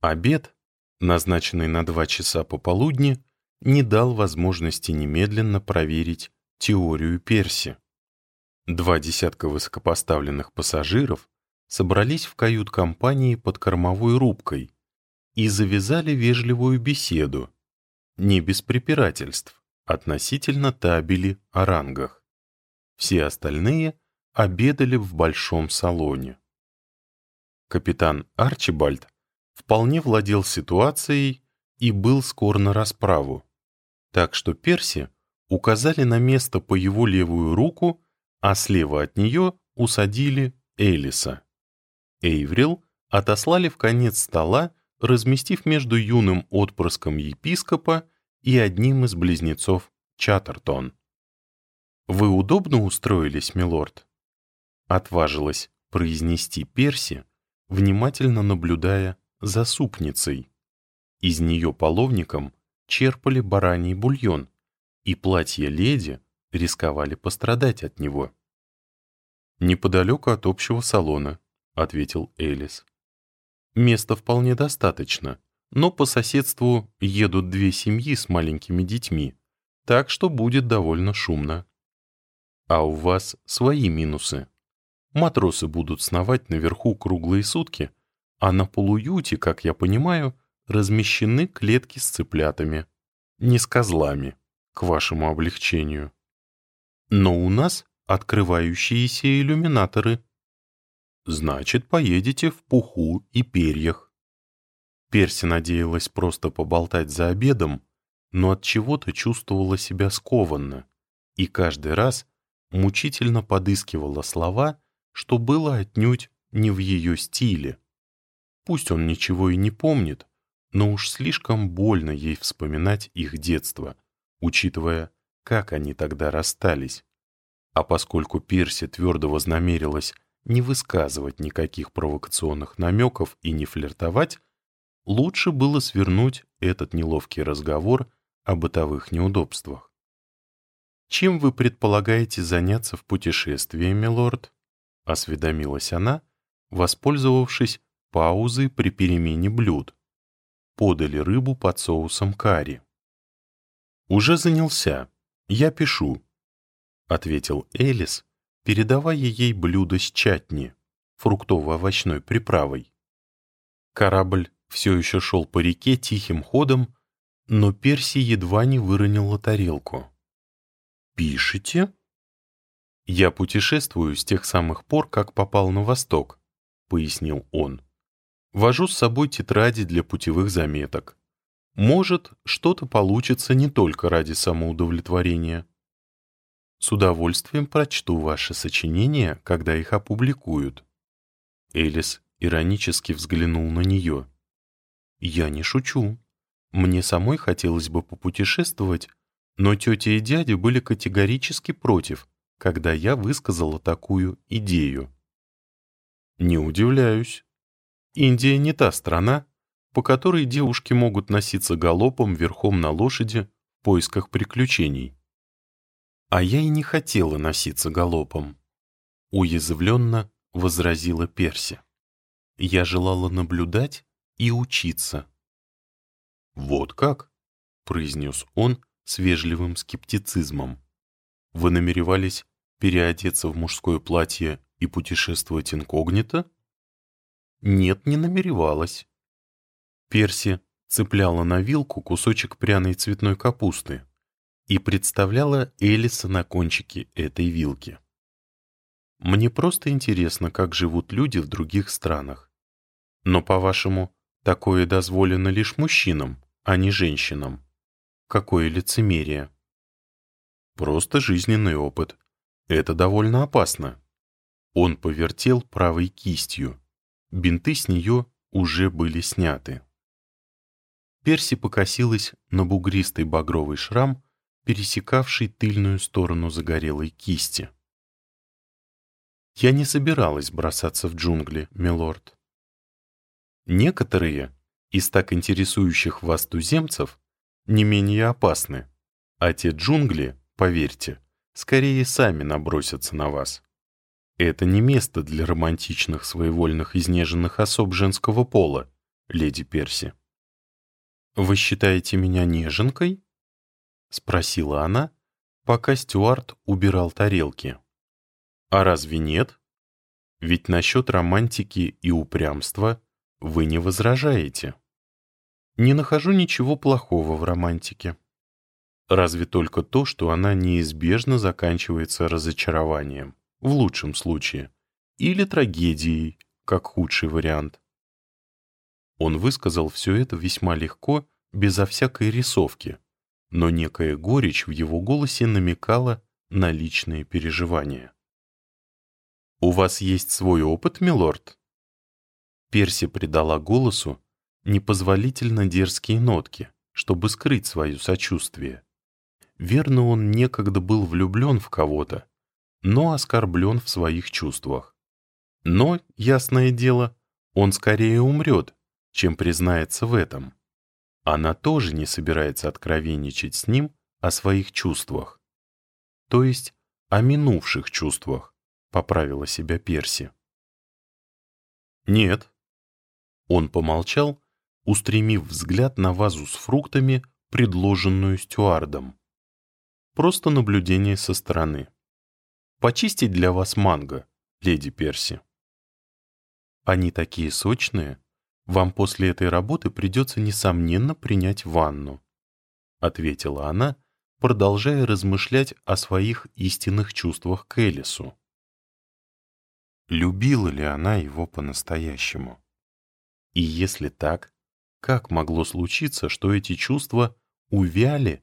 Обед, назначенный на два часа пополудни, не дал возможности немедленно проверить теорию Перси. Два десятка высокопоставленных пассажиров собрались в кают-компании под кормовой рубкой и завязали вежливую беседу, не без препирательств, относительно табели о рангах. Все остальные обедали в большом салоне. Капитан Арчибальд вполне владел ситуацией и был скор на расправу. Так что Перси указали на место по его левую руку, а слева от нее усадили Элиса. Эйврил отослали в конец стола, разместив между юным отпрыском епископа и одним из близнецов Чаттертон. «Вы удобно устроились, милорд?» Отважилась произнести Перси, внимательно наблюдая за супницей. Из нее половником черпали бараний бульон, и платья леди рисковали пострадать от него. «Неподалеку от общего салона», — ответил Элис. «Места вполне достаточно, но по соседству едут две семьи с маленькими детьми, так что будет довольно шумно. А у вас свои минусы. Матросы будут сновать наверху круглые сутки, а на полуюте, как я понимаю, размещены клетки с цыплятами. Не с козлами, к вашему облегчению. Но у нас открывающиеся иллюминаторы. Значит, поедете в пуху и перьях. Перси надеялась просто поболтать за обедом, но от чего-то чувствовала себя скованно и каждый раз мучительно подыскивала слова, что было отнюдь не в ее стиле. Пусть он ничего и не помнит, но уж слишком больно ей вспоминать их детство, учитывая, как они тогда расстались. А поскольку Перси твердо вознамерилась не высказывать никаких провокационных намеков и не флиртовать, лучше было свернуть этот неловкий разговор о бытовых неудобствах. «Чем вы предполагаете заняться в путешествии, милорд?» — осведомилась она, воспользовавшись паузой при перемене блюд. Подали рыбу под соусом карри. «Уже занялся. Я пишу», — ответил Элис, передавая ей блюдо с чатни, фруктово-овощной приправой. Корабль все еще шел по реке тихим ходом, но Перси едва не выронила тарелку. «Пишете?» «Я путешествую с тех самых пор, как попал на восток», — пояснил он. «Вожу с собой тетради для путевых заметок. Может, что-то получится не только ради самоудовлетворения. С удовольствием прочту ваши сочинения, когда их опубликуют». Элис иронически взглянул на нее. «Я не шучу. Мне самой хотелось бы попутешествовать, но тетя и дядя были категорически против, когда я высказала такую идею. Не удивляюсь. Индия не та страна, по которой девушки могут носиться галопом верхом на лошади в поисках приключений. А я и не хотела носиться галопом. Уязвленно возразила Перси. Я желала наблюдать и учиться. «Вот как?» — произнес он с вежливым скептицизмом. «Вы намеревались переодеться в мужское платье и путешествовать инкогнито? Нет, не намеревалась. Перси цепляла на вилку кусочек пряной цветной капусты и представляла Элиса на кончике этой вилки. Мне просто интересно, как живут люди в других странах. Но, по-вашему, такое дозволено лишь мужчинам, а не женщинам? Какое лицемерие. Просто жизненный опыт, это довольно опасно. Он повертел правой кистью. Бинты с нее уже были сняты. Перси покосилась на бугристый багровый шрам, пересекавший тыльную сторону загорелой кисти. «Я не собиралась бросаться в джунгли, милорд. Некоторые из так интересующих вас туземцев не менее опасны, а те джунгли, поверьте, скорее сами набросятся на вас. Это не место для романтичных своевольных изнеженных особ женского пола, леди Перси. «Вы считаете меня неженкой?» — спросила она, пока Стюарт убирал тарелки. «А разве нет? Ведь насчет романтики и упрямства вы не возражаете. Не нахожу ничего плохого в романтике. Разве только то, что она неизбежно заканчивается разочарованием, в лучшем случае, или трагедией, как худший вариант. Он высказал все это весьма легко, безо всякой рисовки, но некая горечь в его голосе намекала на личные переживания. «У вас есть свой опыт, милорд?» Перси придала голосу непозволительно дерзкие нотки, чтобы скрыть свое сочувствие. Верно, он некогда был влюблен в кого-то, но оскорблен в своих чувствах. Но, ясное дело, он скорее умрет, чем признается в этом. Она тоже не собирается откровенничать с ним о своих чувствах. То есть о минувших чувствах, поправила себя Перси. Нет. Он помолчал, устремив взгляд на вазу с фруктами, предложенную стюардом. Просто наблюдение со стороны. Почистить для вас манго, леди Перси. Они такие сочные. Вам после этой работы придется, несомненно, принять ванну», — ответила она, продолжая размышлять о своих истинных чувствах к Элису. Любила ли она его по-настоящему? И если так, как могло случиться, что эти чувства увяли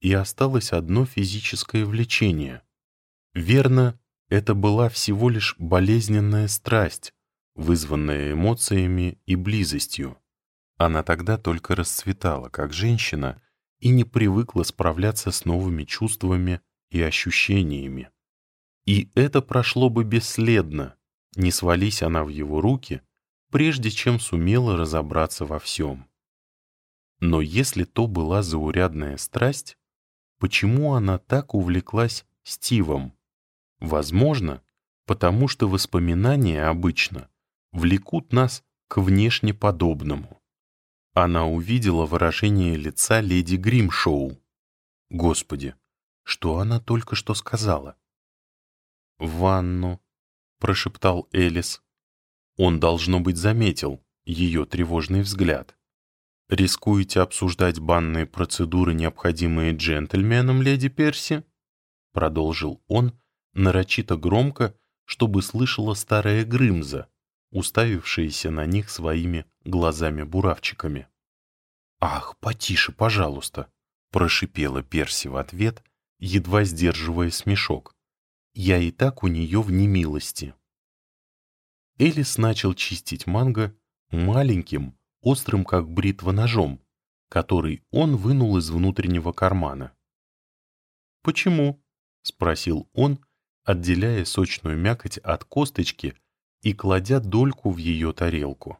и осталось одно физическое влечение? Верно, это была всего лишь болезненная страсть, вызванная эмоциями и близостью. Она тогда только расцветала как женщина и не привыкла справляться с новыми чувствами и ощущениями. И это прошло бы бесследно, не свались она в его руки, прежде чем сумела разобраться во всем. Но если то была заурядная страсть, почему она так увлеклась Стивом? Возможно, потому что воспоминания обычно влекут нас к внешне подобному. Она увидела выражение лица леди Гримшоу. Господи, что она только что сказала? «В ванну», — прошептал Элис. Он, должно быть, заметил ее тревожный взгляд. «Рискуете обсуждать банные процедуры, необходимые джентльменам, леди Перси?» Продолжил он, нарочито громко, чтобы слышала старая Грымза, уставившиеся на них своими глазами-буравчиками. «Ах, потише, пожалуйста!» — прошипела Перси в ответ, едва сдерживая смешок. «Я и так у нее в немилости». Элис начал чистить манго маленьким, острым как бритва ножом, который он вынул из внутреннего кармана. «Почему?» — спросил он, отделяя сочную мякоть от косточки и кладя дольку в ее тарелку.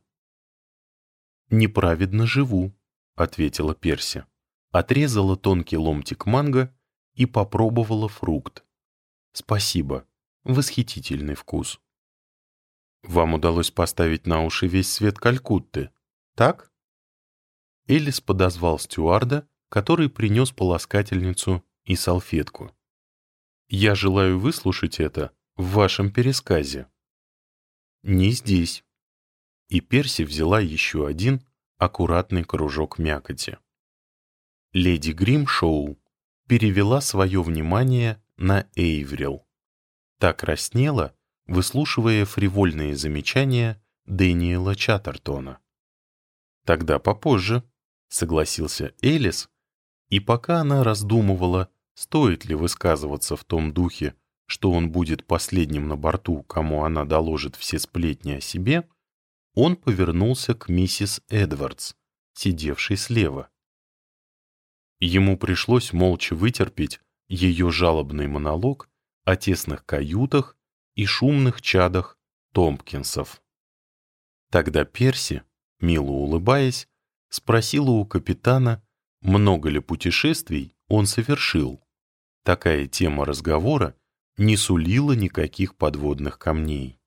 «Неправедно живу», — ответила Перси. Отрезала тонкий ломтик манго и попробовала фрукт. «Спасибо. Восхитительный вкус». «Вам удалось поставить на уши весь свет Калькутты, так?» Элис подозвал стюарда, который принес полоскательницу и салфетку. «Я желаю выслушать это в вашем пересказе». Не здесь. И Перси взяла еще один аккуратный кружок мякоти. Леди Гримшоу перевела свое внимание на Эйврил. Так краснела, выслушивая фривольные замечания Дэниела Чаттертона. «Тогда попозже», — согласился Элис, и пока она раздумывала, стоит ли высказываться в том духе, что он будет последним на борту, кому она доложит все сплетни о себе, он повернулся к миссис Эдвардс, сидевшей слева. Ему пришлось молча вытерпеть ее жалобный монолог о тесных каютах и шумных чадах Томпкинсов. Тогда Перси, мило улыбаясь, спросила у капитана, много ли путешествий он совершил. Такая тема разговора не сулила никаких подводных камней.